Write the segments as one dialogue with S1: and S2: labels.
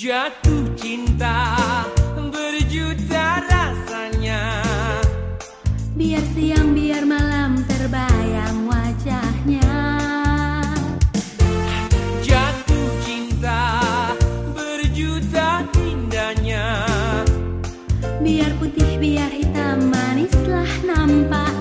S1: Jatuh cinta berjuta rasanya.
S2: Biar siang biar malam terbayang wajahnya.
S1: Jatuh cinta berjuta indahnya.
S2: Biar putih biar hitam manislah
S1: nampak.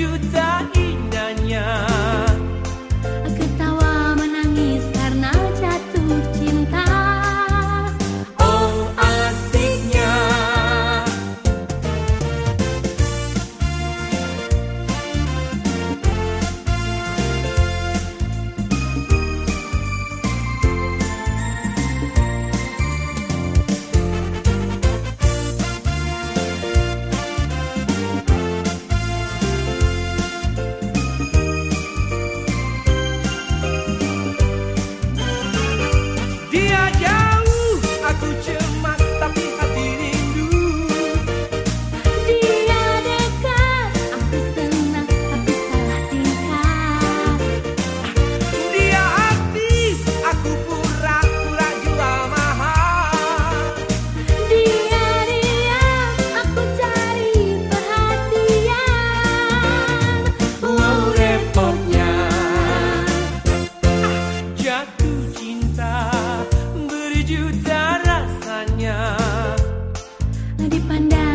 S1: you
S2: dipandang